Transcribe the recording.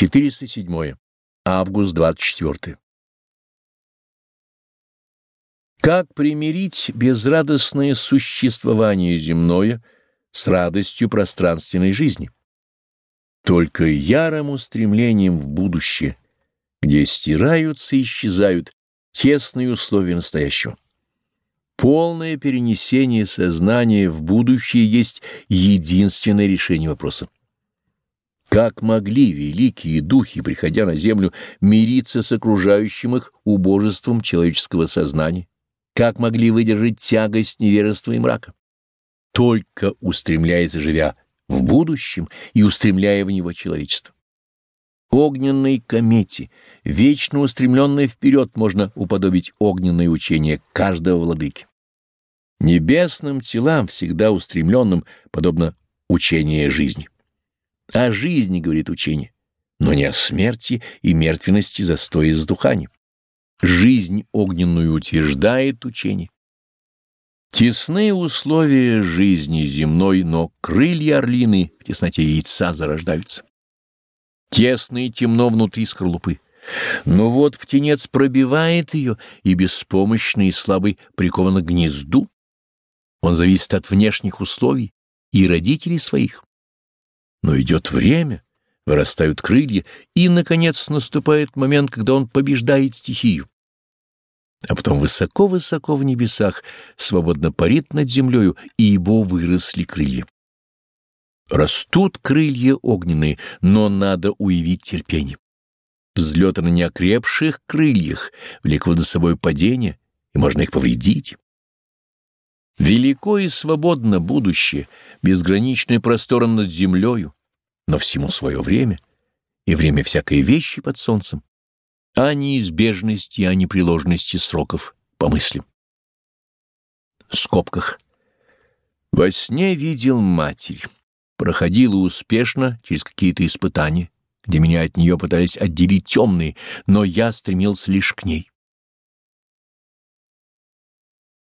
407. Август 24. Как примирить безрадостное существование земное с радостью пространственной жизни? Только ярым устремлением в будущее, где стираются и исчезают тесные условия настоящего. Полное перенесение сознания в будущее есть единственное решение вопроса. Как могли великие духи, приходя на землю, мириться с окружающим их убожеством человеческого сознания? Как могли выдержать тягость невежества и мрака? Только устремляясь, живя в будущем и устремляя в него человечество. Огненной комете, вечно устремленной вперед, можно уподобить огненное учение каждого владыки. Небесным телам, всегда устремленным, подобно учение жизни. О жизни, говорит учение, но не о смерти и мертвенности застоя и сдухания. Жизнь огненную утверждает учение. Тесные условия жизни земной, но крылья орлины в тесноте яйца зарождаются. Тесно и темно внутри скорлупы. Но вот птенец пробивает ее, и беспомощный и слабый прикован к гнезду. Он зависит от внешних условий и родителей своих. Но идет время, вырастают крылья, и, наконец, наступает момент, когда он побеждает стихию. А потом высоко-высоко в небесах свободно парит над землею, ибо выросли крылья. Растут крылья огненные, но надо уявить терпение. Взлеты на неокрепших крыльях влекут за собой падение, и можно их повредить. Велико и свободно будущее, безграничный простор над землею, но всему свое время, и время всякой вещи под солнцем, о неизбежности, о непреложности сроков помыслим. В скобках. Во сне видел матерь, проходила успешно через какие-то испытания, где меня от нее пытались отделить темные, но я стремился лишь к ней.